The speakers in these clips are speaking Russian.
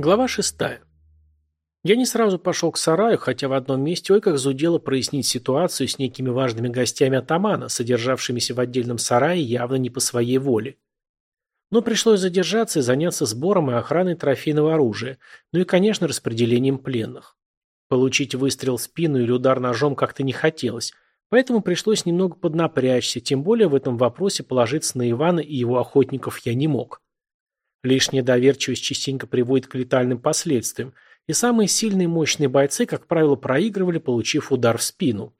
Глава шестая. Я не сразу пошел к сараю, хотя в одном месте ой как зудело прояснить ситуацию с некими важными гостями атамана, содержавшимися в отдельном сарае явно не по своей воле. Но пришлось задержаться и заняться сбором и охраной трофейного оружия, ну и, конечно, распределением пленных. Получить выстрел в спину или удар ножом как-то не хотелось, поэтому пришлось немного поднапрячься, тем более в этом вопросе положиться на Ивана и его охотников я не мог. Лишняя доверчивость частенько приводит к летальным последствиям, и самые сильные мощные бойцы, как правило, проигрывали, получив удар в спину.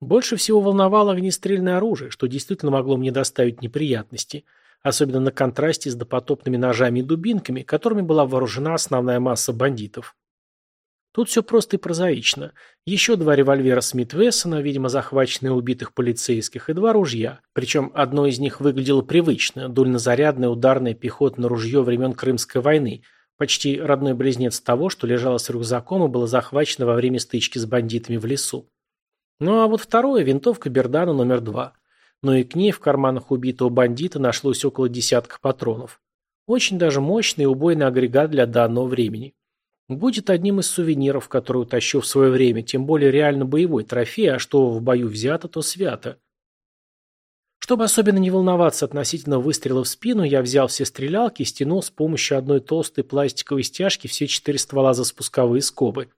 Больше всего волновало огнестрельное оружие, что действительно могло мне доставить неприятности, особенно на контрасте с допотопными ножами и дубинками, которыми была вооружена основная масса бандитов. Тут все просто и прозаично. Еще два револьвера Смит Вессона, видимо, захваченные убитых полицейских, и два ружья. Причем одно из них выглядело привычно, дульнозарядное ударное пехотное ружье времен Крымской войны, почти родной близнец того, что лежало с рюкзаком и было захвачено во время стычки с бандитами в лесу. Ну а вот второе – винтовка Бердана номер два. Но и к ней в карманах убитого бандита нашлось около десятка патронов. Очень даже мощный и убойный агрегат для данного времени. Будет одним из сувениров, который утащу в свое время, тем более реально боевой трофей, а что в бою взято, то свято. Чтобы особенно не волноваться относительно выстрела в спину, я взял все стрелялки и стянул с помощью одной толстой пластиковой стяжки все четыре ствола за спусковые скобы.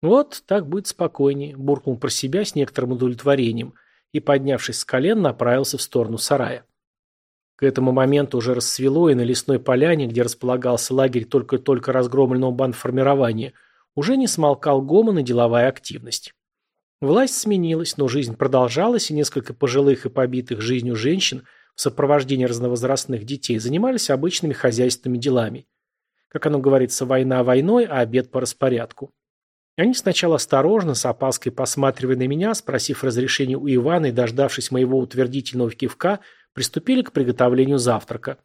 Вот, так будет спокойнее, буркнул про себя с некоторым удовлетворением и, поднявшись с колен, направился в сторону сарая. К этому моменту уже рассвело, и на лесной поляне, где располагался лагерь только-только разгромленного бандформирования, уже не смолкал гомон и деловая активность. Власть сменилась, но жизнь продолжалась, и несколько пожилых и побитых жизнью женщин в сопровождении разновозрастных детей занимались обычными хозяйственными делами. Как оно говорится, война войной, а обед по распорядку. Они сначала осторожно, с опаской посматривая на меня, спросив разрешения у Ивана и дождавшись моего утвердительного кивка, приступили к приготовлению завтрака.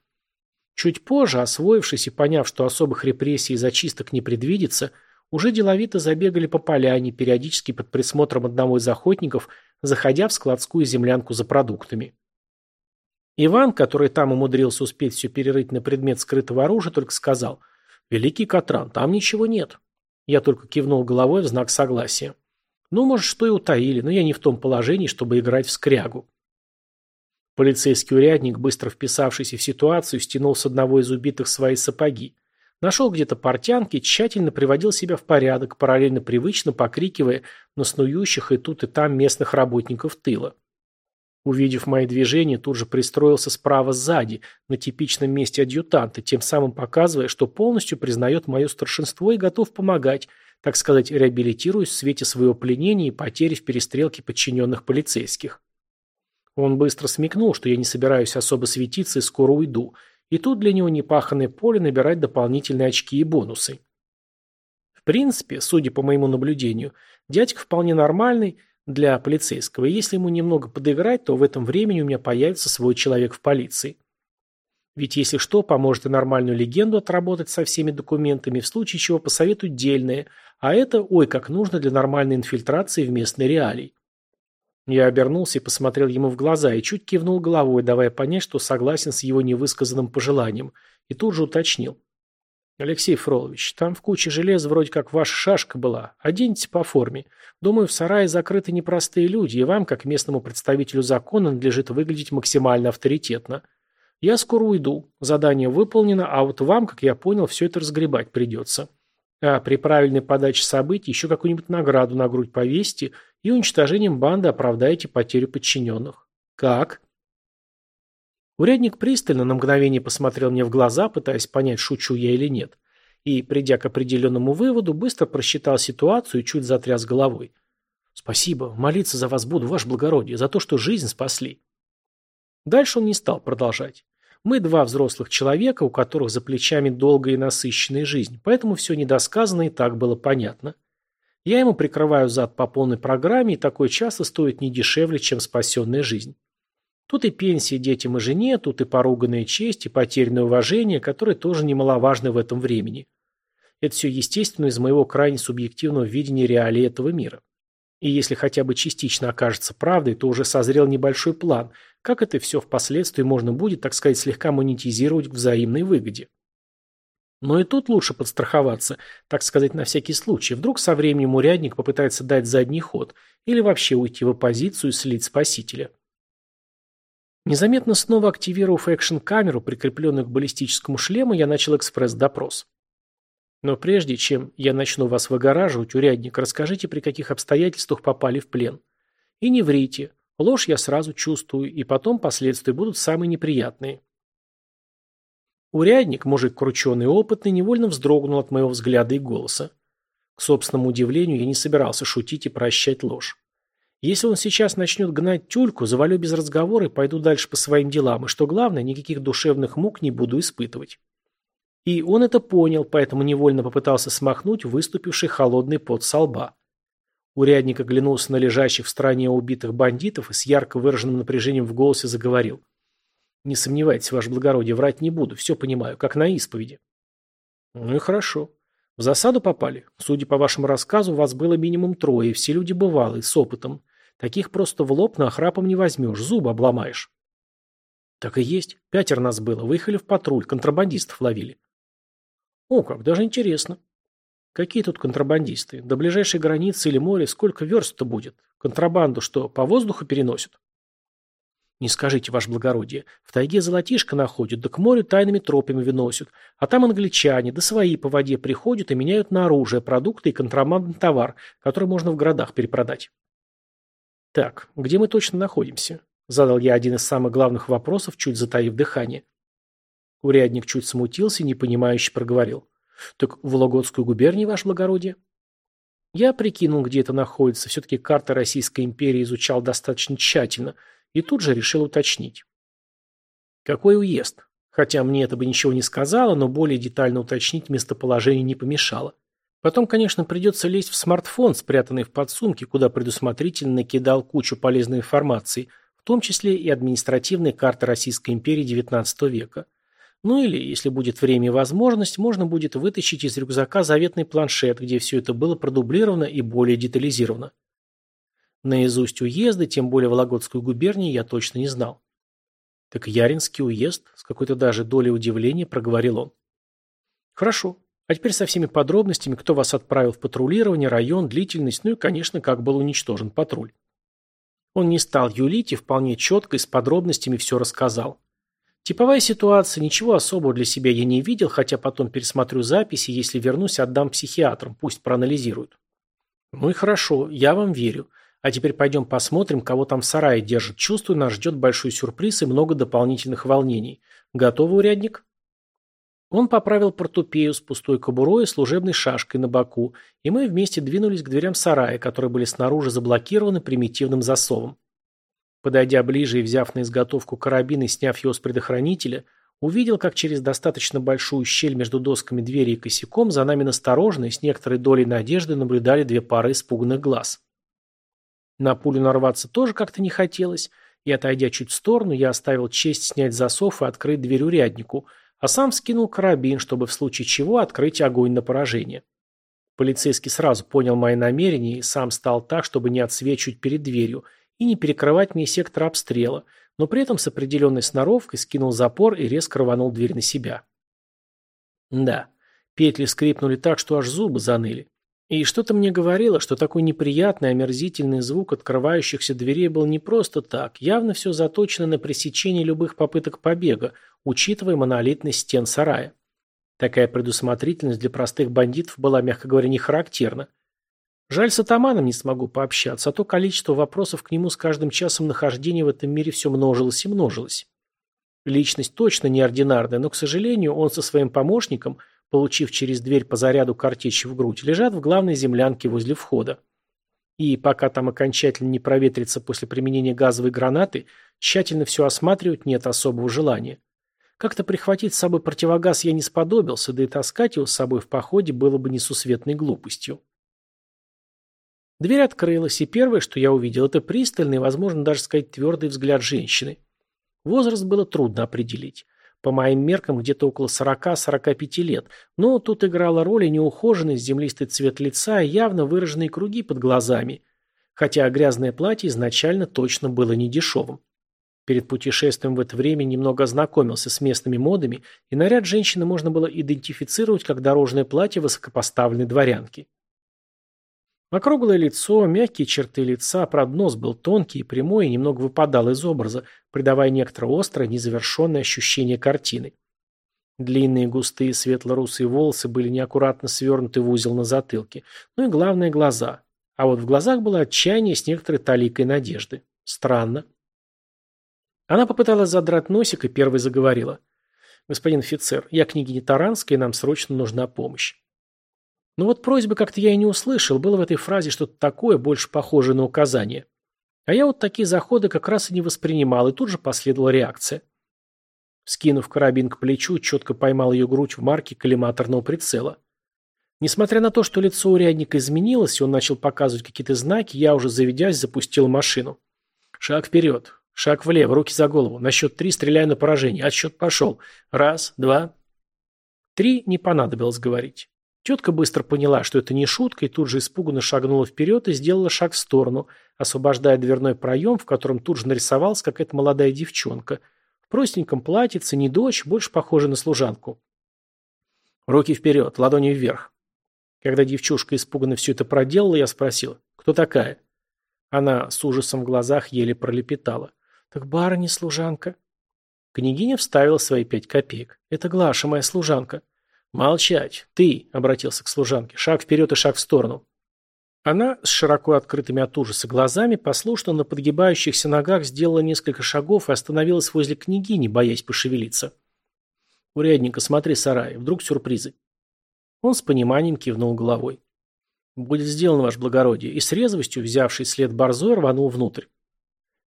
Чуть позже, освоившись и поняв, что особых репрессий и зачисток не предвидится, уже деловито забегали по поляне, периодически под присмотром одного из охотников, заходя в складскую землянку за продуктами. Иван, который там умудрился успеть все перерыть на предмет скрытого оружия, только сказал «Великий Катран, там ничего нет». Я только кивнул головой в знак согласия. Ну, может, что и утаили, но я не в том положении, чтобы играть в скрягу. Полицейский урядник, быстро вписавшийся в ситуацию, стянул с одного из убитых свои сапоги. Нашел где-то портянки, тщательно приводил себя в порядок, параллельно привычно покрикивая на снующих и тут и там местных работников тыла. Увидев мои движения, тут же пристроился справа сзади, на типичном месте адъютанта, тем самым показывая, что полностью признает мое старшинство и готов помогать, так сказать, реабилитируясь в свете своего пленения и потери в перестрелке подчиненных полицейских. Он быстро смекнул, что я не собираюсь особо светиться и скоро уйду, и тут для него непаханное поле набирать дополнительные очки и бонусы. В принципе, судя по моему наблюдению, дядька вполне нормальный для полицейского, и если ему немного подыграть, то в этом времени у меня появится свой человек в полиции. Ведь если что, поможет и нормальную легенду отработать со всеми документами, в случае чего посоветуют дельное, а это, ой, как нужно для нормальной инфильтрации в местной реалии. Я обернулся и посмотрел ему в глаза и чуть кивнул головой, давая понять, что согласен с его невысказанным пожеланием, и тут же уточнил. «Алексей Фролович, там в куче железа вроде как ваша шашка была. Оденьте по форме. Думаю, в сарае закрыты непростые люди, и вам, как местному представителю закона, надлежит выглядеть максимально авторитетно. Я скоро уйду. Задание выполнено, а вот вам, как я понял, все это разгребать придется. А при правильной подаче событий еще какую-нибудь награду на грудь повесьте и уничтожением банды оправдаете потерю подчиненных. Как? Урядник пристально на мгновение посмотрел мне в глаза, пытаясь понять, шучу я или нет, и, придя к определенному выводу, быстро просчитал ситуацию и чуть затряс головой. «Спасибо, молиться за вас буду, ваше благородие, за то, что жизнь спасли». Дальше он не стал продолжать. Мы два взрослых человека, у которых за плечами долгая и насыщенная жизнь, поэтому все недосказанное и так было понятно. Я ему прикрываю зад по полной программе, и такое часто стоит не дешевле, чем спасенная жизнь. Тут и пенсии детям и жене, тут и поруганная честь, и потерянное уважение, которое тоже немаловажно в этом времени. Это все естественно из моего крайне субъективного видения реалий этого мира. И если хотя бы частично окажется правдой, то уже созрел небольшой план, как это все впоследствии можно будет, так сказать, слегка монетизировать к взаимной выгоде. Но и тут лучше подстраховаться, так сказать, на всякий случай. Вдруг со временем урядник попытается дать задний ход или вообще уйти в оппозицию и слить спасителя. Незаметно снова активировав экшн-камеру, прикрепленную к баллистическому шлему, я начал экспресс-допрос. Но прежде чем я начну вас выгораживать, урядник, расскажите, при каких обстоятельствах попали в плен. И не врите. Ложь я сразу чувствую, и потом последствия будут самые неприятные. Урядник, мужик крученый и опытный, невольно вздрогнул от моего взгляда и голоса. К собственному удивлению, я не собирался шутить и прощать ложь. Если он сейчас начнет гнать тюльку, завалю без разговора и пойду дальше по своим делам, и что главное, никаких душевных мук не буду испытывать. И он это понял, поэтому невольно попытался смахнуть выступивший холодный пот со лба. Урядник оглянулся на лежащих в стороне убитых бандитов и с ярко выраженным напряжением в голосе заговорил. «Не сомневайтесь, ваше благородие, врать не буду, все понимаю, как на исповеди». «Ну и хорошо. В засаду попали. Судя по вашему рассказу, вас было минимум трое, все люди бывалые, с опытом. Таких просто в лоб на охрапом не возьмешь, зубы обломаешь. Так и есть. Пятеро нас было. Выехали в патруль, контрабандистов ловили. О, как, даже интересно. Какие тут контрабандисты? До ближайшей границы или моря сколько верст-то будет? Контрабанду что, по воздуху переносят? Не скажите, ваше благородие. В тайге золотишко находят, да к морю тайными тропами выносят. А там англичане, да свои по воде приходят и меняют на оружие, продукты и контрабандный товар, который можно в городах перепродать. «Так, где мы точно находимся?» Задал я один из самых главных вопросов, чуть затаив дыхание. Урядник чуть смутился и непонимающе проговорил. «Так в Вологодскую губернию, ваше благородие?» Я прикинул, где это находится. Все-таки карты Российской империи изучал достаточно тщательно. И тут же решил уточнить. «Какой уезд?» Хотя мне это бы ничего не сказало, но более детально уточнить местоположение не помешало. Потом, конечно, придется лезть в смартфон, спрятанный в подсумке, куда предусмотрительно накидал кучу полезной информации, в том числе и административные карты Российской империи XIX века. Ну или, если будет время и возможность, можно будет вытащить из рюкзака заветный планшет, где все это было продублировано и более детализировано. Наизусть уезды, тем более Вологодскую губернию, я точно не знал. Так Яринский уезд, с какой-то даже долей удивления проговорил он. Хорошо, а теперь со всеми подробностями, кто вас отправил в патрулирование, район, длительность, ну и, конечно, как был уничтожен патруль. Он не стал юлить и вполне четко и с подробностями все рассказал. Типовая ситуация, ничего особого для себя я не видел, хотя потом пересмотрю записи, если вернусь, отдам психиатрам, пусть проанализируют. Ну и хорошо, я вам верю. А теперь пойдем посмотрим, кого там в сарае держит. Чувствую, нас ждет большой сюрприз и много дополнительных волнений. Готовы, урядник? Он поправил портупею с пустой кобурой и служебной шашкой на боку, и мы вместе двинулись к дверям сарая, которые были снаружи заблокированы примитивным засовом. Подойдя ближе и взяв на изготовку карабин и сняв его с предохранителя, увидел, как через достаточно большую щель между досками двери и косяком за нами настороженно и с некоторой долей надежды наблюдали две пары испуганных глаз. На пулю нарваться тоже как-то не хотелось, и, отойдя чуть в сторону, я оставил честь снять засов и открыть дверь уряднику – а сам скинул карабин, чтобы в случае чего открыть огонь на поражение. Полицейский сразу понял мои намерения и сам стал так, чтобы не отсвечивать перед дверью и не перекрывать мне сектор обстрела, но при этом с определенной сноровкой скинул запор и резко рванул дверь на себя. Да, петли скрипнули так, что аж зубы заныли. И что-то мне говорило, что такой неприятный, омерзительный звук открывающихся дверей был не просто так, явно все заточено на пресечение любых попыток побега, учитывая монолитность стен сарая. Такая предусмотрительность для простых бандитов была, мягко говоря, не характерна. Жаль, с атаманом не смогу пообщаться, а то количество вопросов к нему с каждым часом нахождения в этом мире все множилось и множилось. Личность точно неординарная, но, к сожалению, он со своим помощником – получив через дверь по заряду картечи в грудь, лежат в главной землянке возле входа. И пока там окончательно не проветрится после применения газовой гранаты, тщательно все осматривать нет особого желания. Как-то прихватить с собой противогаз я не сподобился, да и таскать его с собой в походе было бы несусветной глупостью. Дверь открылась, и первое, что я увидел, это пристальный, возможно, даже сказать твердый взгляд женщины. Возраст было трудно определить. По моим меркам, где-то около 40-45 лет, но тут играла роль и неухоженный землистый цвет лица и явно выраженные круги под глазами, хотя грязное платье изначально точно было не дешевым. Перед путешествием в это время немного ознакомился с местными модами, и наряд женщины можно было идентифицировать как дорожное платье высокопоставленной дворянки. Округлое лицо, мягкие черты лица, правда нос был тонкий и прямой и немного выпадал из образа, придавая некоторое острое, незавершенное ощущение картины. Длинные густые светло-русые волосы были неаккуратно свернуты в узел на затылке. Ну и главное – глаза. А вот в глазах было отчаяние с некоторой таликой надежды. Странно. Она попыталась задрать носик и первой заговорила. «Господин офицер, я княгиня Таранская, и нам срочно нужна помощь». Но вот просьбы как-то я и не услышал, было в этой фразе что-то такое, больше похожее на указание. А я вот такие заходы как раз и не воспринимал, и тут же последовала реакция. Скинув карабин к плечу, четко поймал ее грудь в марке коллиматорного прицела. Несмотря на то, что лицо урядника изменилось, и он начал показывать какие-то знаки, я уже заведясь запустил машину. Шаг вперед, шаг влево, руки за голову. На счет три стреляю на поражение. Отсчет пошел. Раз, два. Три не понадобилось говорить. Тетка быстро поняла, что это не шутка, и тут же испуганно шагнула вперед и сделала шаг в сторону, освобождая дверной проем, в котором тут же нарисовалась какая-то молодая девчонка – простеньком платьице, не дочь, больше похожа на служанку. Руки вперед, ладони вверх. Когда девчушка испуганно все это проделала, я спросил, кто такая? Она с ужасом в глазах еле пролепетала. Так барыня служанка. Княгиня вставила свои пять копеек. Это Глаша, моя служанка. Молчать. Ты, обратился к служанке, шаг вперед и шаг в сторону. Она с широко открытыми от ужаса глазами послушно на подгибающихся ногах сделала несколько шагов и остановилась возле княгини, боясь пошевелиться. «Урядника, смотри, сарай, вдруг сюрпризы». Он с пониманием кивнул головой. «Будет сделано, ваше благородие», и с резвостью, взявший след борзой, рванул внутрь.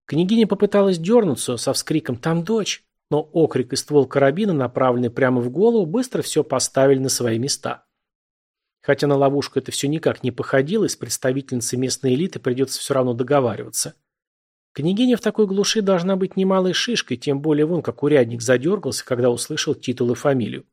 Княгиня попыталась дернуться со вскриком «Там дочь!», но окрик и ствол карабина, направленный прямо в голову, быстро все поставили на свои места. Хотя на ловушку это все никак не походило, и с представительницей местной элиты придется все равно договариваться. Княгиня в такой глуши должна быть немалой шишкой, тем более вон как урядник задергался, когда услышал титул и фамилию.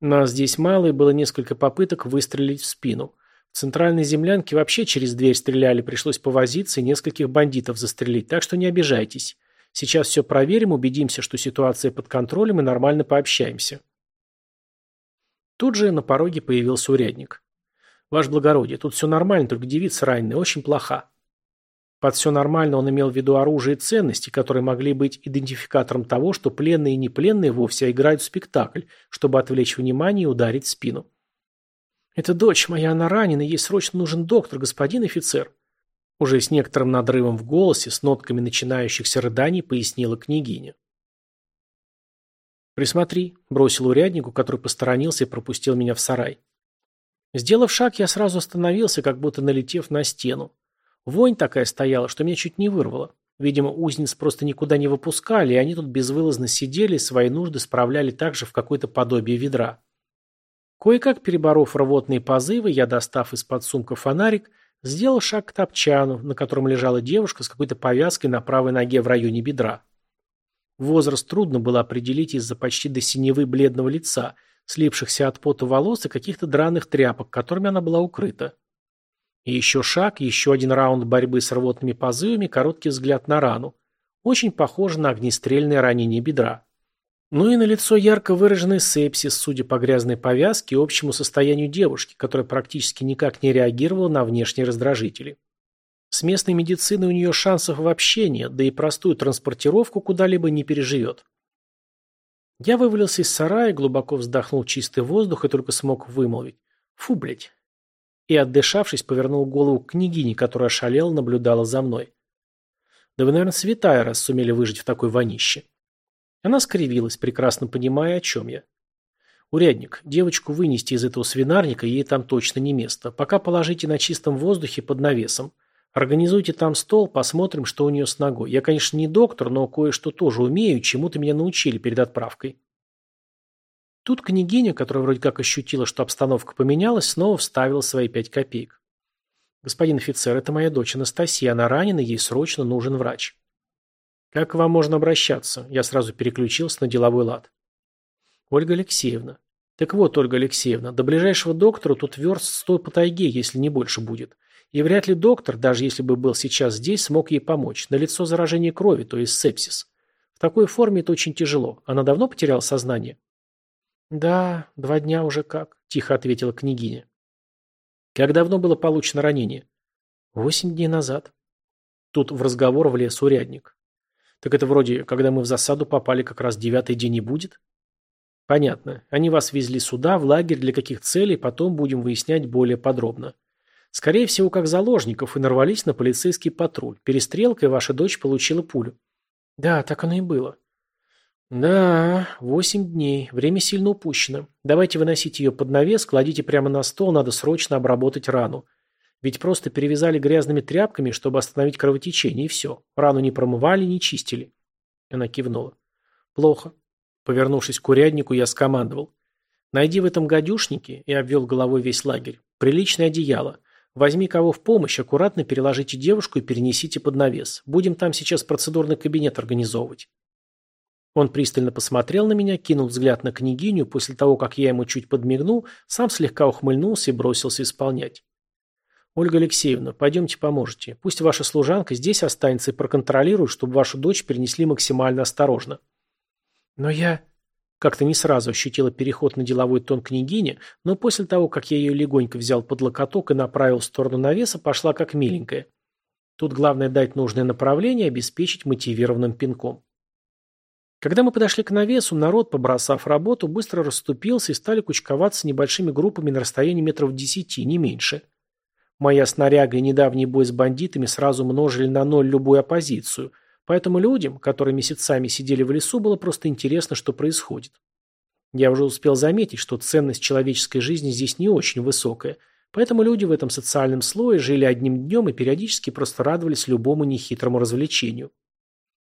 Нас здесь мало, и было несколько попыток выстрелить в спину. В центральной землянке вообще через дверь стреляли, пришлось повозиться и нескольких бандитов застрелить, так что не обижайтесь. Сейчас все проверим, убедимся, что ситуация под контролем и нормально пообщаемся. Тут же на пороге появился урядник. «Ваше благородие, тут все нормально, только девица раненая, очень плоха». Под все нормально он имел в виду оружие и ценности, которые могли быть идентификатором того, что пленные и непленные вовсе играют в спектакль, чтобы отвлечь внимание и ударить спину. «Это дочь моя, она ранена, ей срочно нужен доктор, господин офицер». Уже с некоторым надрывом в голосе, с нотками начинающихся рыданий, пояснила княгиня. «Присмотри», – бросил уряднику, который посторонился и пропустил меня в сарай. Сделав шаг, я сразу остановился, как будто налетев на стену. Вонь такая стояла, что меня чуть не вырвало. Видимо, узниц просто никуда не выпускали, и они тут безвылазно сидели и свои нужды справляли также в какое-то подобие ведра. Кое-как переборов рвотные позывы, я, достав из-под сумка фонарик, сделал шаг к топчану, на котором лежала девушка с какой-то повязкой на правой ноге в районе бедра. Возраст трудно было определить из-за почти до синевы бледного лица, слипшихся от пота волос и каких-то драных тряпок, которыми она была укрыта. И еще шаг, еще один раунд борьбы с рвотными позывами, короткий взгляд на рану. Очень похоже на огнестрельное ранение бедра. Ну и на лицо ярко выраженный сепсис, судя по грязной повязке и общему состоянию девушки, которая практически никак не реагировала на внешние раздражители. С местной медициной у нее шансов вообще нет, да и простую транспортировку куда-либо не переживет. Я вывалился из сарая, глубоко вздохнул чистый воздух и только смог вымолвить. Фу, блядь. И, отдышавшись, повернул голову к княгине, которая ошалела, наблюдала за мной. Да вы, наверное, святая, раз сумели выжить в такой вонище. Она скривилась, прекрасно понимая, о чем я. Урядник, девочку вынести из этого свинарника, ей там точно не место. Пока положите на чистом воздухе под навесом. Организуйте там стол, посмотрим, что у нее с ногой. Я, конечно, не доктор, но кое-что тоже умею, чему-то меня научили перед отправкой. Тут княгиня, которая вроде как ощутила, что обстановка поменялась, снова вставила свои пять копеек. «Господин офицер, это моя дочь Анастасия. Она ранена, ей срочно нужен врач». «Как к вам можно обращаться?» Я сразу переключился на деловой лад. «Ольга Алексеевна». «Так вот, Ольга Алексеевна, до ближайшего доктора тут верст сто по тайге, если не больше будет. И вряд ли доктор, даже если бы был сейчас здесь, смог ей помочь. На лицо заражение крови, то есть сепсис. В такой форме это очень тяжело. Она давно потеряла сознание? Да, два дня уже как, тихо ответила княгиня. Как давно было получено ранение? Восемь дней назад. Тут в разговор влез урядник. Так это вроде, когда мы в засаду попали, как раз девятый день и будет? Понятно. Они вас везли сюда, в лагерь, для каких целей, потом будем выяснять более подробно. Скорее всего, как заложников, и нарвались на полицейский патруль. Перестрелкой ваша дочь получила пулю. Да, так оно и было. Да, восемь дней. Время сильно упущено. Давайте выносить ее под навес, кладите прямо на стол, надо срочно обработать рану. Ведь просто перевязали грязными тряпками, чтобы остановить кровотечение, и все. Рану не промывали, не чистили. Она кивнула. Плохо. Повернувшись к уряднику, я скомандовал. Найди в этом гадюшнике, и обвел головой весь лагерь, приличное одеяло. Возьми кого в помощь, аккуратно переложите девушку и перенесите под навес. Будем там сейчас процедурный кабинет организовывать. Он пристально посмотрел на меня, кинул взгляд на княгиню, после того, как я ему чуть подмигнул, сам слегка ухмыльнулся и бросился исполнять. «Ольга Алексеевна, пойдемте поможете. Пусть ваша служанка здесь останется и проконтролирует, чтобы вашу дочь перенесли максимально осторожно». «Но я...» Как-то не сразу ощутила переход на деловой тон княгини, но после того, как я ее легонько взял под локоток и направил в сторону навеса, пошла как миленькая. Тут главное дать нужное направление и обеспечить мотивированным пинком. Когда мы подошли к навесу, народ, побросав работу, быстро расступился и стали кучковаться небольшими группами на расстоянии метров десяти, не меньше. Моя снаряга и недавний бой с бандитами сразу множили на ноль любую оппозицию, поэтому людям, которые месяцами сидели в лесу, было просто интересно, что происходит. Я уже успел заметить, что ценность человеческой жизни здесь не очень высокая, поэтому люди в этом социальном слое жили одним днем и периодически просто радовались любому нехитрому развлечению.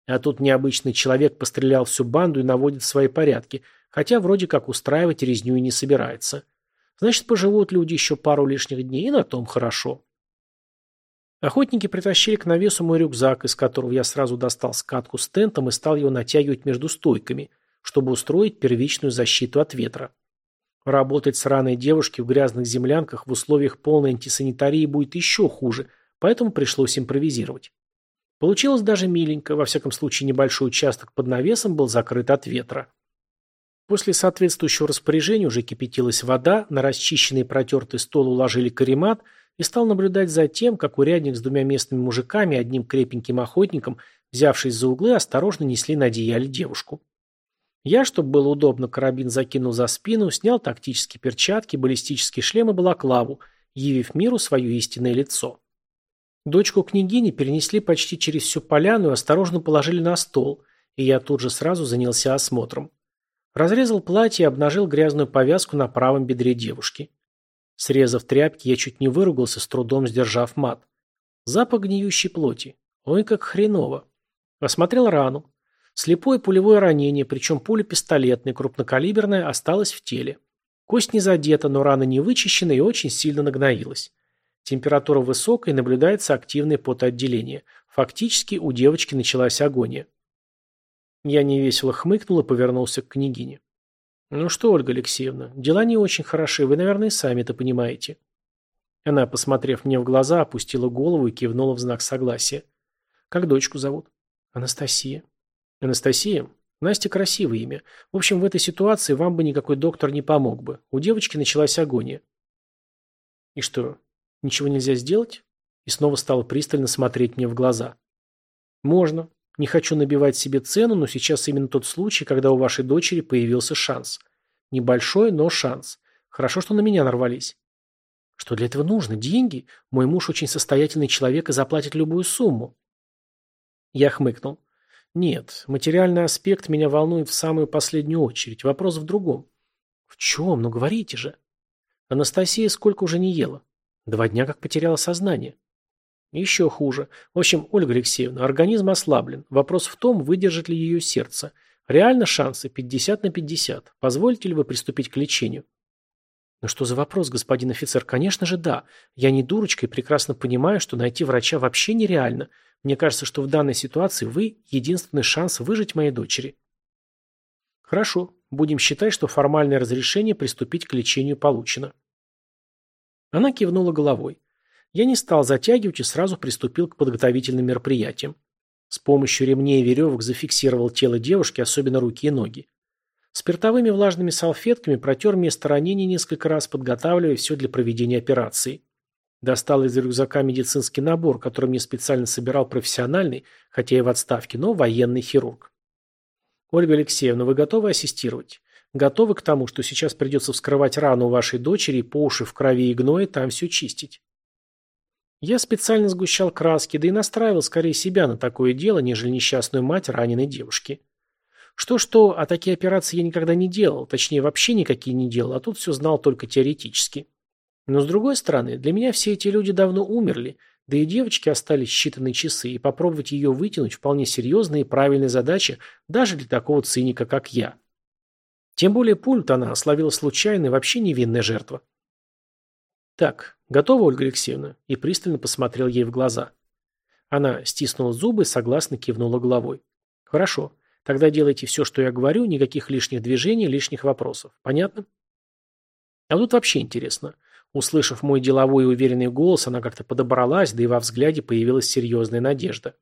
А тут необычный человек пострелял всю банду и наводит свои порядки, хотя вроде как устраивать резню и не собирается. Значит, поживут люди еще пару лишних дней, и на том хорошо. Охотники притащили к навесу мой рюкзак, из которого я сразу достал скатку с тентом и стал его натягивать между стойками, чтобы устроить первичную защиту от ветра. Работать с раной девушки в грязных землянках в условиях полной антисанитарии будет еще хуже, поэтому пришлось импровизировать. Получилось даже миленько, во всяком случае небольшой участок под навесом был закрыт от ветра. После соответствующего распоряжения уже кипятилась вода, на расчищенный и протертый стол уложили каремат и стал наблюдать за тем, как урядник с двумя местными мужиками одним крепеньким охотником, взявшись за углы, осторожно несли на одеяле девушку. Я, чтобы было удобно, карабин закинул за спину, снял тактические перчатки, баллистический шлем и балаклаву, явив миру свое истинное лицо. Дочку княгини перенесли почти через всю поляну и осторожно положили на стол, и я тут же сразу занялся осмотром. Разрезал платье и обнажил грязную повязку на правом бедре девушки. Срезав тряпки, я чуть не выругался, с трудом сдержав мат. Запах гниющей плоти. Ой, как хреново. Осмотрел рану. Слепое пулевое ранение, причем пуля пистолетная, крупнокалиберная, осталась в теле. Кость не задета, но рана не вычищена и очень сильно нагноилась. Температура высокая, наблюдается активное потоотделение. Фактически у девочки началась агония. Я невесело хмыкнул и повернулся к княгине. «Ну что, Ольга Алексеевна, дела не очень хороши, вы, наверное, сами это понимаете». Она, посмотрев мне в глаза, опустила голову и кивнула в знак согласия. «Как дочку зовут?» «Анастасия». «Анастасия? Настя красивое имя. В общем, в этой ситуации вам бы никакой доктор не помог бы. У девочки началась агония». «И что, Ничего нельзя сделать? И снова стала пристально смотреть мне в глаза. Можно. Не хочу набивать себе цену, но сейчас именно тот случай, когда у вашей дочери появился шанс. Небольшой, но шанс. Хорошо, что на меня нарвались. Что для этого нужно? Деньги? Мой муж очень состоятельный человек и заплатит любую сумму. Я хмыкнул. Нет, материальный аспект меня волнует в самую последнюю очередь. Вопрос в другом. В чем? Ну говорите же. Анастасия сколько уже не ела? Два дня как потеряла сознание. Еще хуже. В общем, Ольга Алексеевна, организм ослаблен. Вопрос в том, выдержит ли ее сердце. Реально шансы 50 на 50. Позволите ли вы приступить к лечению? Ну что за вопрос, господин офицер? Конечно же, да. Я не дурочка и прекрасно понимаю, что найти врача вообще нереально. Мне кажется, что в данной ситуации вы – единственный шанс выжить моей дочери. Хорошо. Будем считать, что формальное разрешение приступить к лечению получено. Она кивнула головой. Я не стал затягивать и сразу приступил к подготовительным мероприятиям. С помощью ремней и веревок зафиксировал тело девушки, особенно руки и ноги. Спиртовыми влажными салфетками протер место ранения несколько раз, подготавливая все для проведения операции. Достал из рюкзака медицинский набор, который мне специально собирал профессиональный, хотя и в отставке, но военный хирург. Ольга Алексеевна, вы готовы ассистировать? Готовы к тому, что сейчас придется вскрывать рану вашей дочери и по уши в крови и гное там все чистить? Я специально сгущал краски, да и настраивал скорее себя на такое дело, нежели несчастную мать раненой девушки. Что-что, а такие операции я никогда не делал, точнее вообще никакие не делал, а тут все знал только теоретически. Но с другой стороны, для меня все эти люди давно умерли, да и девочки остались считанные часы, и попробовать ее вытянуть вполне серьезная и правильная задача даже для такого циника, как я. Тем более пульт она словила случайно вообще невинная жертва. «Так, готова, Ольга Алексеевна?» и пристально посмотрел ей в глаза. Она стиснула зубы и согласно кивнула головой. «Хорошо. Тогда делайте все, что я говорю, никаких лишних движений, лишних вопросов. Понятно?» А тут вообще интересно. Услышав мой деловой и уверенный голос, она как-то подобралась, да и во взгляде появилась серьезная надежда.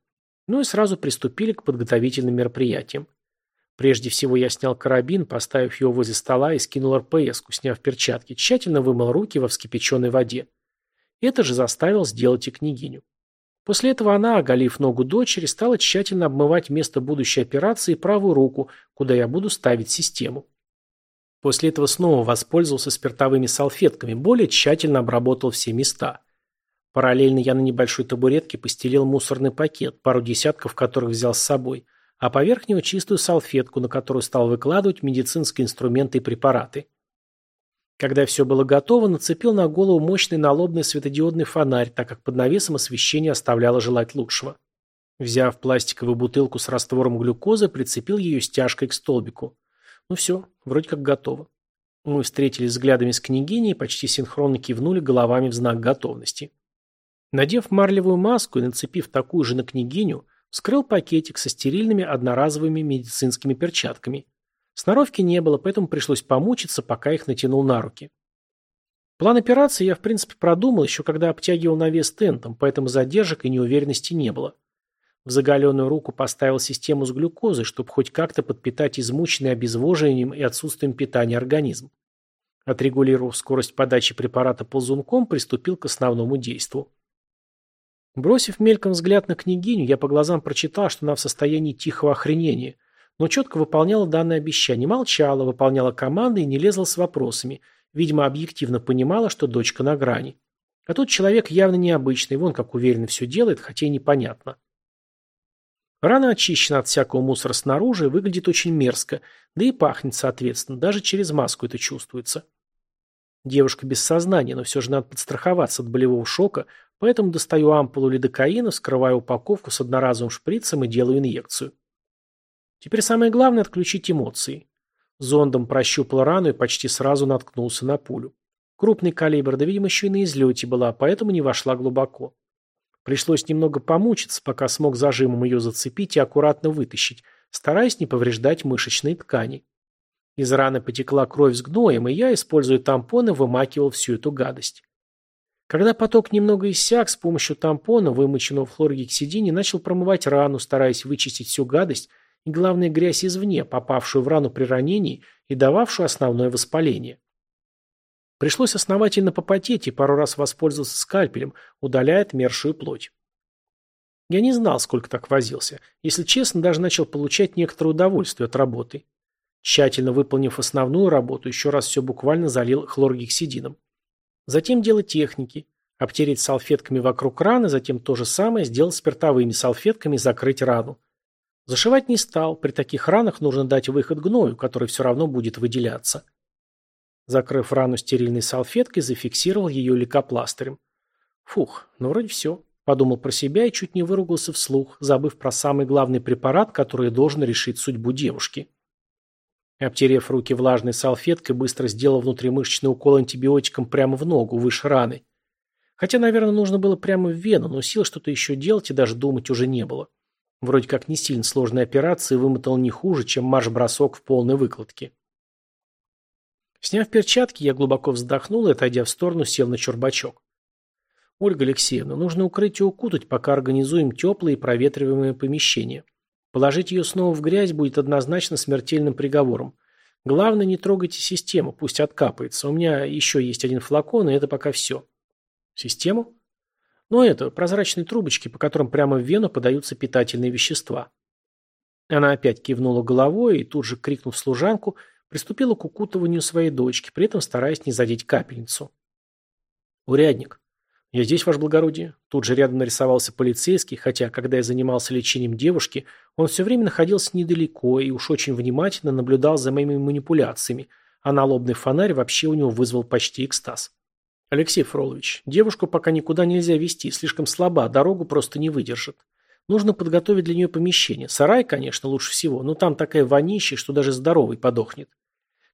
Ну и сразу приступили к подготовительным мероприятиям. Прежде всего я снял карабин, поставив его возле стола и скинул РПСку, сняв перчатки, тщательно вымыл руки во вскипяченной воде. Это же заставил сделать и княгиню. После этого она, оголив ногу дочери, стала тщательно обмывать место будущей операции правую руку, куда я буду ставить систему. После этого снова воспользовался спиртовыми салфетками, более тщательно обработал все места. Параллельно я на небольшой табуретке постелил мусорный пакет, пару десятков которых взял с собой – а поверх него чистую салфетку, на которую стал выкладывать медицинские инструменты и препараты. Когда все было готово, нацепил на голову мощный налобный светодиодный фонарь, так как под навесом освещение оставляло желать лучшего. Взяв пластиковую бутылку с раствором глюкозы, прицепил ее стяжкой к столбику. Ну все, вроде как готово. Мы встретились взглядами с княгиней и почти синхронно кивнули головами в знак готовности. Надев марлевую маску и нацепив такую же на княгиню, Вскрыл пакетик со стерильными одноразовыми медицинскими перчатками. Сноровки не было, поэтому пришлось помучиться, пока их натянул на руки. План операции я, в принципе, продумал еще когда обтягивал навес тентом, поэтому задержек и неуверенности не было. В заголенную руку поставил систему с глюкозой, чтобы хоть как-то подпитать измученный обезвоживанием и отсутствием питания организм. Отрегулировав скорость подачи препарата ползунком, приступил к основному действию. Бросив мельком взгляд на княгиню, я по глазам прочитал, что она в состоянии тихого охренения, но четко выполняла данное обещание, молчала, выполняла команды и не лезла с вопросами, видимо, объективно понимала, что дочка на грани. А тут человек явно необычный, вон как уверенно все делает, хотя и непонятно. Рана очищена от всякого мусора снаружи выглядит очень мерзко, да и пахнет соответственно, даже через маску это чувствуется. Девушка без сознания, но все же надо подстраховаться от болевого шока, Поэтому достаю ампулу лидокаина, вскрываю упаковку с одноразовым шприцем и делаю инъекцию. Теперь самое главное – отключить эмоции. Зондом прощупал рану и почти сразу наткнулся на пулю. Крупный калибр, да, видимо, еще и на излете была, поэтому не вошла глубоко. Пришлось немного помучиться, пока смог зажимом ее зацепить и аккуратно вытащить, стараясь не повреждать мышечные ткани. Из раны потекла кровь с гноем, и я, используя тампоны, вымакивал всю эту гадость. Когда поток немного иссяк, с помощью тампона, вымоченного в хлоргексидине, начал промывать рану, стараясь вычистить всю гадость и, главное, грязь извне, попавшую в рану при ранении и дававшую основное воспаление. Пришлось основательно попотеть и пару раз воспользоваться скальпелем, удаляя отмершую плоть. Я не знал, сколько так возился. Если честно, даже начал получать некоторое удовольствие от работы. Тщательно выполнив основную работу, еще раз все буквально залил хлоргексидином. Затем дело техники. Обтереть салфетками вокруг раны, затем то же самое сделать спиртовыми салфетками и закрыть рану. Зашивать не стал, при таких ранах нужно дать выход гною, который все равно будет выделяться. Закрыв рану стерильной салфеткой, зафиксировал ее лейкопластырем. Фух, ну вроде все. Подумал про себя и чуть не выругался вслух, забыв про самый главный препарат, который должен решить судьбу девушки. Обтерев руки влажной салфеткой, быстро сделал внутримышечный укол антибиотиком прямо в ногу, выше раны. Хотя, наверное, нужно было прямо в вену, но сил что-то еще делать и даже думать уже не было. Вроде как не сильно сложная операция вымотал не хуже, чем марш-бросок в полной выкладке. Сняв перчатки, я глубоко вздохнул и, отойдя в сторону, сел на чурбачок. Ольга Алексеевна, нужно укрыть и укутать, пока организуем теплые и проветриваемые помещения. Положить ее снова в грязь будет однозначно смертельным приговором. Главное, не трогайте систему, пусть откапается. У меня еще есть один флакон, и это пока все. Систему? Ну это, прозрачные трубочки, по которым прямо в вену подаются питательные вещества. Она опять кивнула головой и тут же, крикнув служанку, приступила к укутыванию своей дочки, при этом стараясь не задеть капельницу. «Урядник, я здесь, ваше благородие». Тут же рядом нарисовался полицейский, хотя, когда я занимался лечением девушки, он все время находился недалеко и уж очень внимательно наблюдал за моими манипуляциями, а налобный фонарь вообще у него вызвал почти экстаз. «Алексей Фролович, девушку пока никуда нельзя вести, слишком слаба, дорогу просто не выдержит. Нужно подготовить для нее помещение. Сарай, конечно, лучше всего, но там такая вонища, что даже здоровый подохнет.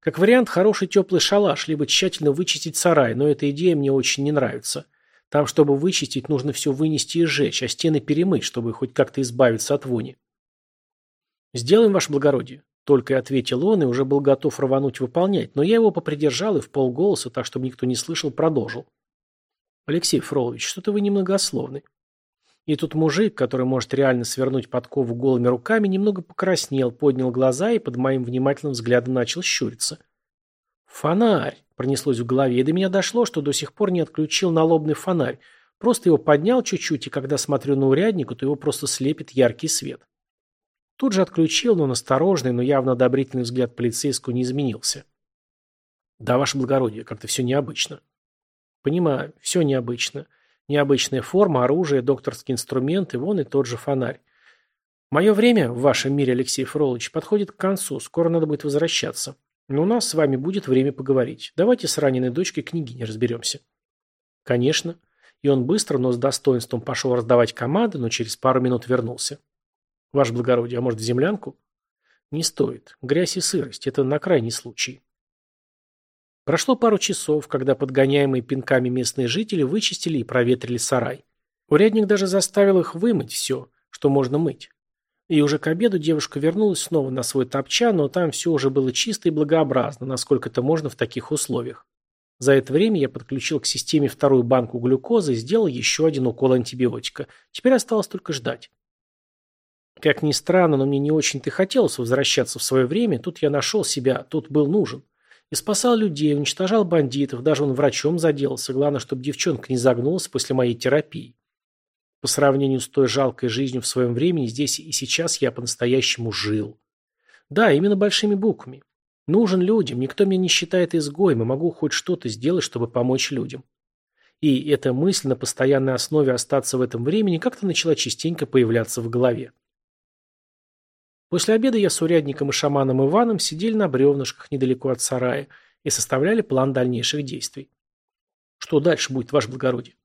Как вариант, хороший теплый шалаш, либо тщательно вычистить сарай, но эта идея мне очень не нравится. Там, чтобы вычистить, нужно все вынести и сжечь, а стены перемыть, чтобы хоть как-то избавиться от вони. «Сделаем, ваше благородие», — только и ответил он и уже был готов рвануть выполнять, но я его попридержал и в полголоса, так чтобы никто не слышал, продолжил. «Алексей Фролович, что-то вы немногословны. И тут мужик, который может реально свернуть подкову голыми руками, немного покраснел, поднял глаза и под моим внимательным взглядом начал щуриться. «Фонарь!» – пронеслось в голове, и до меня дошло, что до сих пор не отключил налобный фонарь. Просто его поднял чуть-чуть, и когда смотрю на урядника, то его просто слепит яркий свет. Тут же отключил, но насторожный, но явно одобрительный взгляд полицейского не изменился. «Да, ваше благородие, как-то все необычно». «Понимаю, все необычно. Необычная форма, оружие, докторские инструменты, вон и тот же фонарь. Мое время в вашем мире, Алексей Фролович, подходит к концу, скоро надо будет возвращаться. Но у нас с вами будет время поговорить. Давайте с раненой дочкой княгини разберемся. Конечно. И он быстро, но с достоинством пошел раздавать команды, но через пару минут вернулся. Ваше благородие, а может в землянку? Не стоит. Грязь и сырость – это на крайний случай. Прошло пару часов, когда подгоняемые пинками местные жители вычистили и проветрили сарай. Урядник даже заставил их вымыть все, что можно мыть. И уже к обеду девушка вернулась снова на свой топчан, но там все уже было чисто и благообразно, насколько это можно в таких условиях. За это время я подключил к системе вторую банку глюкозы и сделал еще один укол антибиотика. Теперь осталось только ждать. Как ни странно, но мне не очень-то хотелось возвращаться в свое время, тут я нашел себя, тут был нужен. И спасал людей, уничтожал бандитов, даже он врачом заделался. Главное, чтобы девчонка не загнулась после моей терапии. По сравнению с той жалкой жизнью в своем времени, здесь и сейчас я по-настоящему жил. Да, именно большими буквами. Нужен людям, никто меня не считает изгоем, и могу хоть что-то сделать, чтобы помочь людям. И эта мысль на постоянной основе остаться в этом времени как-то начала частенько появляться в голове. После обеда я с урядником и шаманом Иваном сидели на бревнышках недалеко от сарая и составляли план дальнейших действий. Что дальше будет, ваше благородие?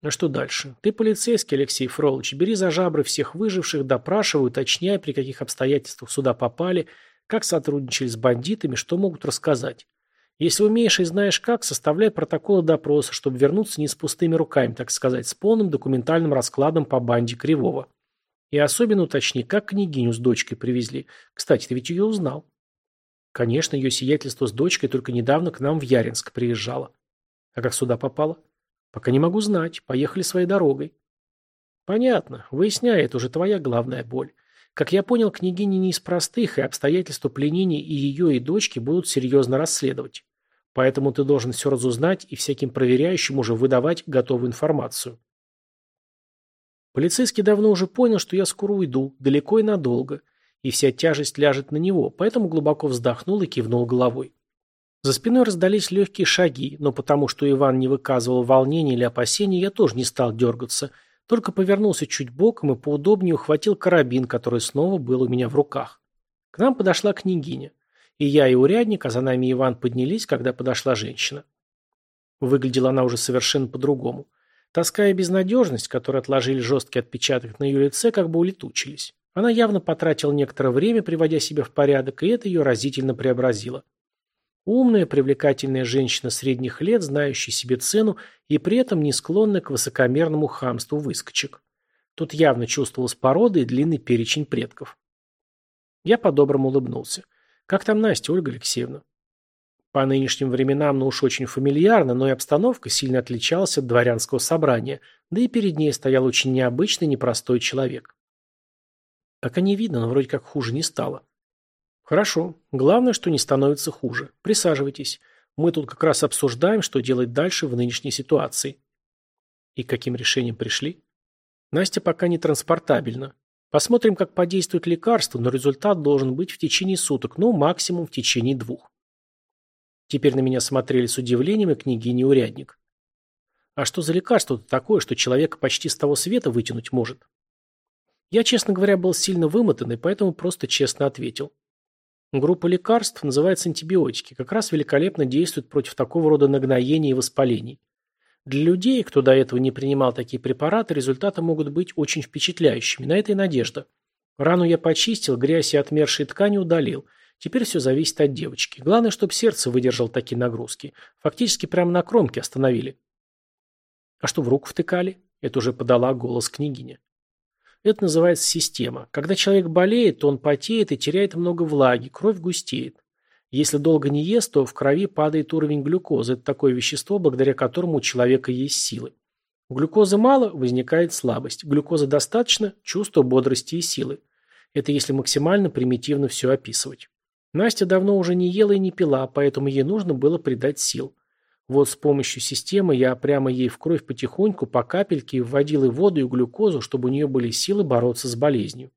А что дальше? Ты полицейский, Алексей Фролович, бери за жабры всех выживших, допрашивай, уточняй, при каких обстоятельствах сюда попали, как сотрудничали с бандитами, что могут рассказать. Если умеешь и знаешь как, составляй протоколы допроса, чтобы вернуться не с пустыми руками, так сказать, с полным документальным раскладом по банде Кривого. И особенно уточни, как княгиню с дочкой привезли. Кстати, ты ведь ее узнал. Конечно, ее сиятельство с дочкой только недавно к нам в Яринск приезжало. А как сюда попало? Пока не могу знать. Поехали своей дорогой. Понятно. Выясняй, это уже твоя главная боль. Как я понял, княгиня не из простых, и обстоятельства пленения и ее, и дочки будут серьезно расследовать. Поэтому ты должен все разузнать и всяким проверяющим уже выдавать готовую информацию. Полицейский давно уже понял, что я скоро уйду, далеко и надолго, и вся тяжесть ляжет на него, поэтому глубоко вздохнул и кивнул головой. За спиной раздались легкие шаги, но потому что Иван не выказывал волнения или опасений, я тоже не стал дергаться, только повернулся чуть боком и поудобнее ухватил карабин, который снова был у меня в руках. К нам подошла княгиня. И я, и урядник, а за нами Иван поднялись, когда подошла женщина. Выглядела она уже совершенно по-другому. Тоска и безнадежность, которые отложили жесткий отпечаток на ее лице, как бы улетучились. Она явно потратила некоторое время, приводя себя в порядок, и это ее разительно преобразило. Умная, привлекательная женщина средних лет, знающая себе цену и при этом не склонная к высокомерному хамству выскочек. Тут явно чувствовалась порода и длинный перечень предков. Я по-доброму улыбнулся. «Как там Настя, Ольга Алексеевна?» По нынешним временам, ну уж очень фамильярно, но и обстановка сильно отличалась от дворянского собрания, да и перед ней стоял очень необычный, непростой человек. Пока не видно, но вроде как хуже не стало. Хорошо. Главное, что не становится хуже. Присаживайтесь. Мы тут как раз обсуждаем, что делать дальше в нынешней ситуации. И каким решениям пришли? Настя пока не транспортабельна. Посмотрим, как подействует лекарство, но результат должен быть в течение суток, ну, максимум в течение двух. Теперь на меня смотрели с удивлением и княгиня урядник. А что за лекарство-то такое, что человека почти с того света вытянуть может? Я, честно говоря, был сильно вымотан, и поэтому просто честно ответил. Группа лекарств называется антибиотики, как раз великолепно действует против такого рода нагноений и воспалений. Для людей, кто до этого не принимал такие препараты, результаты могут быть очень впечатляющими. На это и надежда. Рану я почистил, грязь и отмершие ткани удалил. Теперь все зависит от девочки. Главное, чтобы сердце выдержало такие нагрузки. Фактически прямо на кромке остановили. А что в руку втыкали? Это уже подала голос княгиня. Это называется система. Когда человек болеет, то он потеет и теряет много влаги, кровь густеет. Если долго не ест, то в крови падает уровень глюкозы. Это такое вещество, благодаря которому у человека есть силы. Глюкозы мало – возникает слабость. Глюкозы достаточно – чувство бодрости и силы. Это если максимально примитивно все описывать. Настя давно уже не ела и не пила, поэтому ей нужно было придать сил. Вот с помощью системы я прямо ей в кровь потихоньку по капельке вводил и воду, и глюкозу, чтобы у нее были силы бороться с болезнью.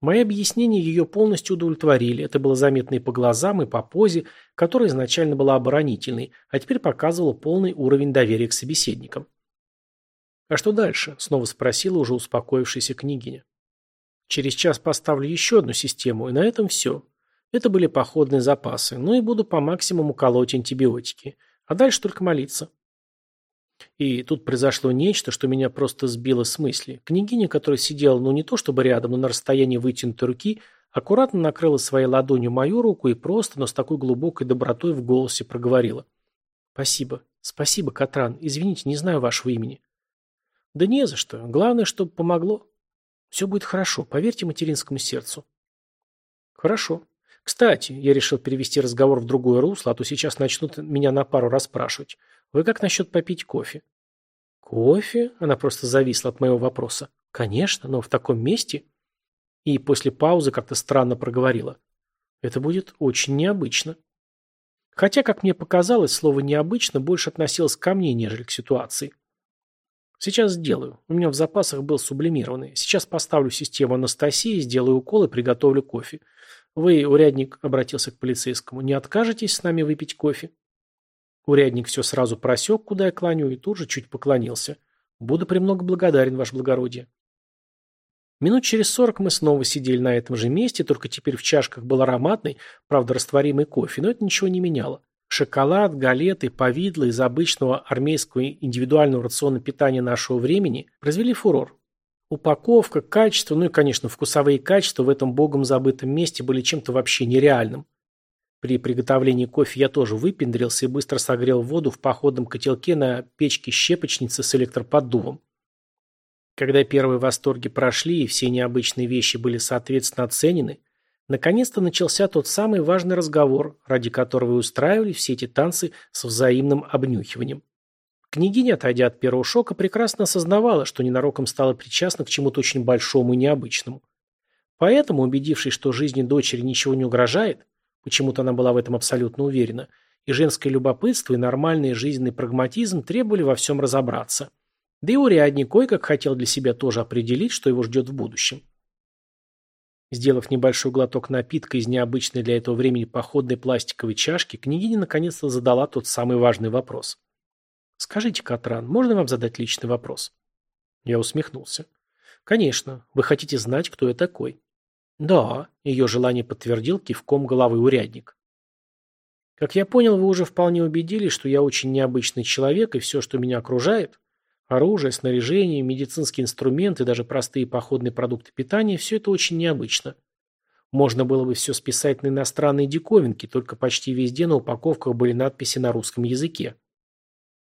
Мои объяснения ее полностью удовлетворили. Это было заметно и по глазам, и по позе, которая изначально была оборонительной, а теперь показывала полный уровень доверия к собеседникам. «А что дальше?» – снова спросила уже успокоившаяся княгиня. «Через час поставлю еще одну систему, и на этом все. Это были походные запасы, ну и буду по максимуму колоть антибиотики. А дальше только молиться». И тут произошло нечто, что меня просто сбило с мысли. Княгиня, которая сидела, ну не то чтобы рядом, но на расстоянии вытянутой руки, аккуратно накрыла своей ладонью мою руку и просто, но с такой глубокой добротой в голосе проговорила. «Спасибо. Спасибо, Катран. Извините, не знаю вашего имени». «Да не за что. Главное, чтобы помогло. Все будет хорошо. Поверьте материнскому сердцу». «Хорошо. Кстати, я решил перевести разговор в другое русло, а то сейчас начнут меня на пару расспрашивать. Вы как насчет попить кофе? Кофе? Она просто зависла от моего вопроса. Конечно, но в таком месте? И после паузы как-то странно проговорила. Это будет очень необычно. Хотя, как мне показалось, слово «необычно» больше относилось ко мне, нежели к ситуации. Сейчас сделаю. У меня в запасах был сублимированный. Сейчас поставлю систему Анастасии, сделаю укол и приготовлю кофе. Вы, урядник, обратился к полицейскому, не откажетесь с нами выпить кофе? Урядник все сразу просек, куда я кланю, и тут же чуть поклонился. Буду премного благодарен, ваше благородие. Минут через сорок мы снова сидели на этом же месте, только теперь в чашках был ароматный, правда растворимый кофе, но это ничего не меняло. Шоколад, галеты, повидло из обычного армейского индивидуального рациона питания нашего времени произвели фурор. Упаковка, качество, ну и, конечно, вкусовые качества в этом богом забытом месте были чем-то вообще нереальным. При приготовлении кофе я тоже выпендрился и быстро согрел воду в походном котелке на печке щепочницы с электроподдувом. Когда первые восторги прошли и все необычные вещи были соответственно оценены, наконец-то начался тот самый важный разговор, ради которого и устраивали все эти танцы с взаимным обнюхиванием. Княгиня, отойдя от первого шока, прекрасно осознавала, что ненароком стала причастна к чему-то очень большому и необычному. Поэтому, убедившись, что жизни дочери ничего не угрожает, Почему-то она была в этом абсолютно уверена. И женское любопытство, и нормальный жизненный прагматизм требовали во всем разобраться. Да и урядник кое-как хотел для себя тоже определить, что его ждет в будущем. Сделав небольшой глоток напитка из необычной для этого времени походной пластиковой чашки, княгиня наконец-то задала тот самый важный вопрос. «Скажите, Катран, можно вам задать личный вопрос?» Я усмехнулся. «Конечно. Вы хотите знать, кто я такой?» Да, ее желание подтвердил кивком головы урядник. Как я понял, вы уже вполне убедились, что я очень необычный человек, и все, что меня окружает, оружие, снаряжение, медицинские инструменты, даже простые походные продукты питания, все это очень необычно. Можно было бы все списать на иностранные диковинки, только почти везде на упаковках были надписи на русском языке.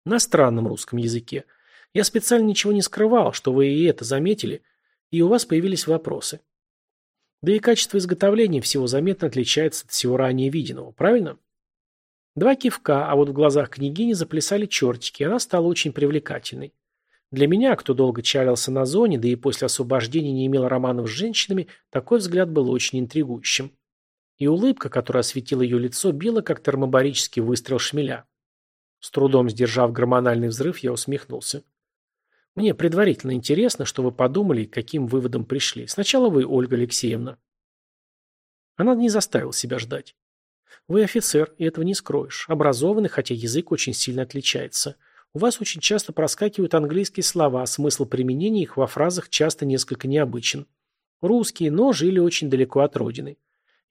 На странном русском языке. Я специально ничего не скрывал, что вы и это заметили, и у вас появились вопросы. Да и качество изготовления всего заметно отличается от всего ранее виденного, правильно? Два кивка, а вот в глазах княгини заплясали чертики, и она стала очень привлекательной. Для меня, кто долго чалился на зоне, да и после освобождения не имел романов с женщинами, такой взгляд был очень интригующим. И улыбка, которая осветила ее лицо, била, как термобарический выстрел шмеля. С трудом сдержав гормональный взрыв, я усмехнулся. Мне предварительно интересно, что вы подумали и каким выводам пришли. Сначала вы, Ольга Алексеевна. Она не заставила себя ждать. Вы офицер, и этого не скроешь. Образованный, хотя язык очень сильно отличается. У вас очень часто проскакивают английские слова, смысл применения их во фразах часто несколько необычен. Русские, но жили очень далеко от родины.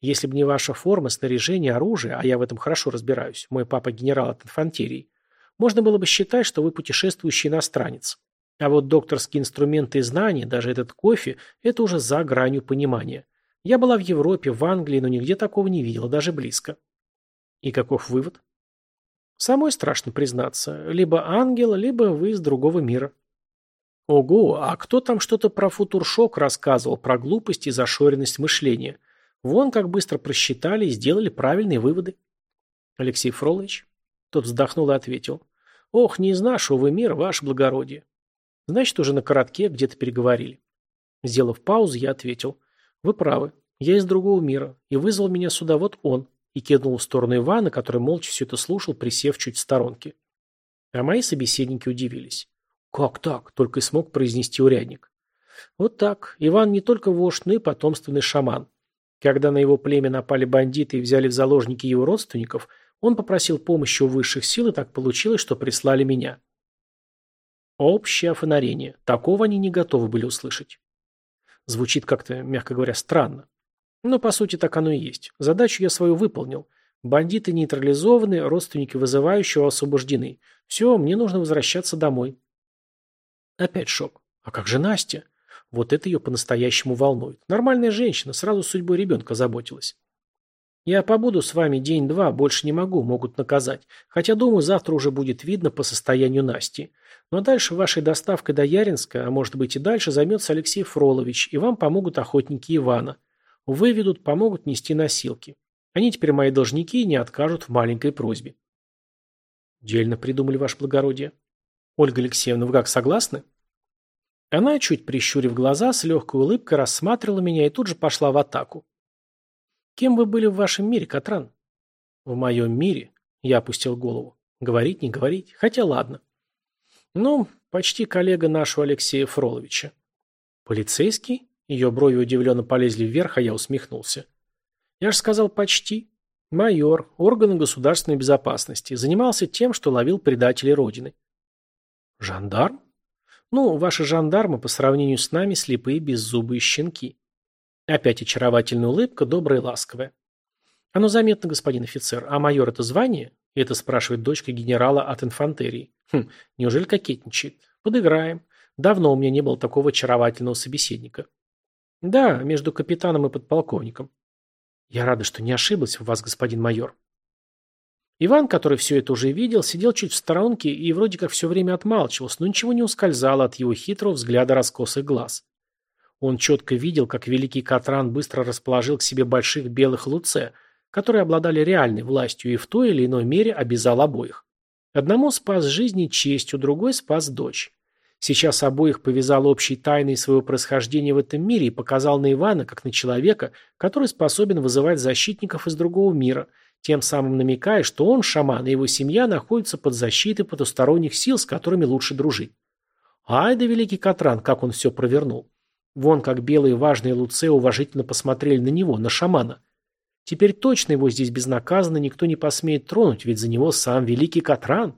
Если бы не ваша форма, снаряжение, оружие, а я в этом хорошо разбираюсь, мой папа генерал от инфантерии, можно было бы считать, что вы путешествующий иностранец. А вот докторские инструменты и знания, даже этот кофе, это уже за гранью понимания. Я была в Европе, в Англии, но нигде такого не видела, даже близко. И каков вывод? Самой страшно признаться. Либо ангел, либо вы из другого мира. Ого, а кто там что-то про футуршок рассказывал, про глупость и зашоренность мышления? Вон как быстро просчитали и сделали правильные выводы. Алексей Фролович? Тот вздохнул и ответил. Ох, не из нашего вы мира, ваше благородие. Значит, уже на коротке где-то переговорили. Сделав паузу, я ответил. Вы правы. Я из другого мира. И вызвал меня сюда вот он. И кинул в сторону Ивана, который молча все это слушал, присев чуть в сторонке. А мои собеседники удивились. «Как так?» – только и смог произнести урядник. Вот так. Иван не только вождь, но и потомственный шаман. Когда на его племя напали бандиты и взяли в заложники его родственников, он попросил помощи у высших сил, и так получилось, что прислали меня. Общее офонарение. Такого они не готовы были услышать. Звучит как-то, мягко говоря, странно. Но по сути так оно и есть. Задачу я свою выполнил. Бандиты нейтрализованы, родственники вызывающего освобождены. Все, мне нужно возвращаться домой. Опять шок. А как же Настя? Вот это ее по-настоящему волнует. Нормальная женщина, сразу судьбой ребенка заботилась. Я побуду с вами день-два, больше не могу, могут наказать. Хотя, думаю, завтра уже будет видно по состоянию Насти. Ну а дальше вашей доставкой до Яринска, а может быть и дальше, займется Алексей Фролович, и вам помогут охотники Ивана. Выведут, помогут нести носилки. Они теперь мои должники и не откажут в маленькой просьбе. Дельно придумали, ваше благородие. Ольга Алексеевна, вы как, согласны? Она, чуть прищурив глаза, с легкой улыбкой рассматривала меня и тут же пошла в атаку. «Кем вы были в вашем мире, Катран?» «В моем мире?» Я опустил голову. «Говорить, не говорить? Хотя ладно». «Ну, почти коллега нашего Алексея Фроловича». «Полицейский?» Ее брови удивленно полезли вверх, а я усмехнулся. «Я же сказал почти. Майор, органы государственной безопасности. Занимался тем, что ловил предателей Родины». «Жандарм?» Ну, ваши жандармы по сравнению с нами слепые беззубые щенки. Опять очаровательная улыбка, добрая и ласковая. Оно заметно, господин офицер. А майор это звание? И это спрашивает дочка генерала от инфантерии. Хм, неужели кокетничает? Подыграем. Давно у меня не было такого очаровательного собеседника. Да, между капитаном и подполковником. Я рада, что не ошиблась в вас, господин майор. Иван, который все это уже видел, сидел чуть в сторонке и вроде как все время отмалчивался, но ничего не ускользало от его хитрого взгляда раскосых глаз. Он четко видел, как великий Катран быстро расположил к себе больших белых луце, которые обладали реальной властью и в той или иной мере обязал обоих. Одному спас жизнь и честь, у другой спас дочь. Сейчас обоих повязал общей тайной своего происхождения в этом мире и показал на Ивана, как на человека, который способен вызывать защитников из другого мира – тем самым намекая, что он, шаман и его семья находятся под защитой потусторонних сил, с которыми лучше дружить. Ай да великий Катран, как он все провернул. Вон как белые важные луце уважительно посмотрели на него, на шамана. Теперь точно его здесь безнаказанно никто не посмеет тронуть, ведь за него сам великий Катран.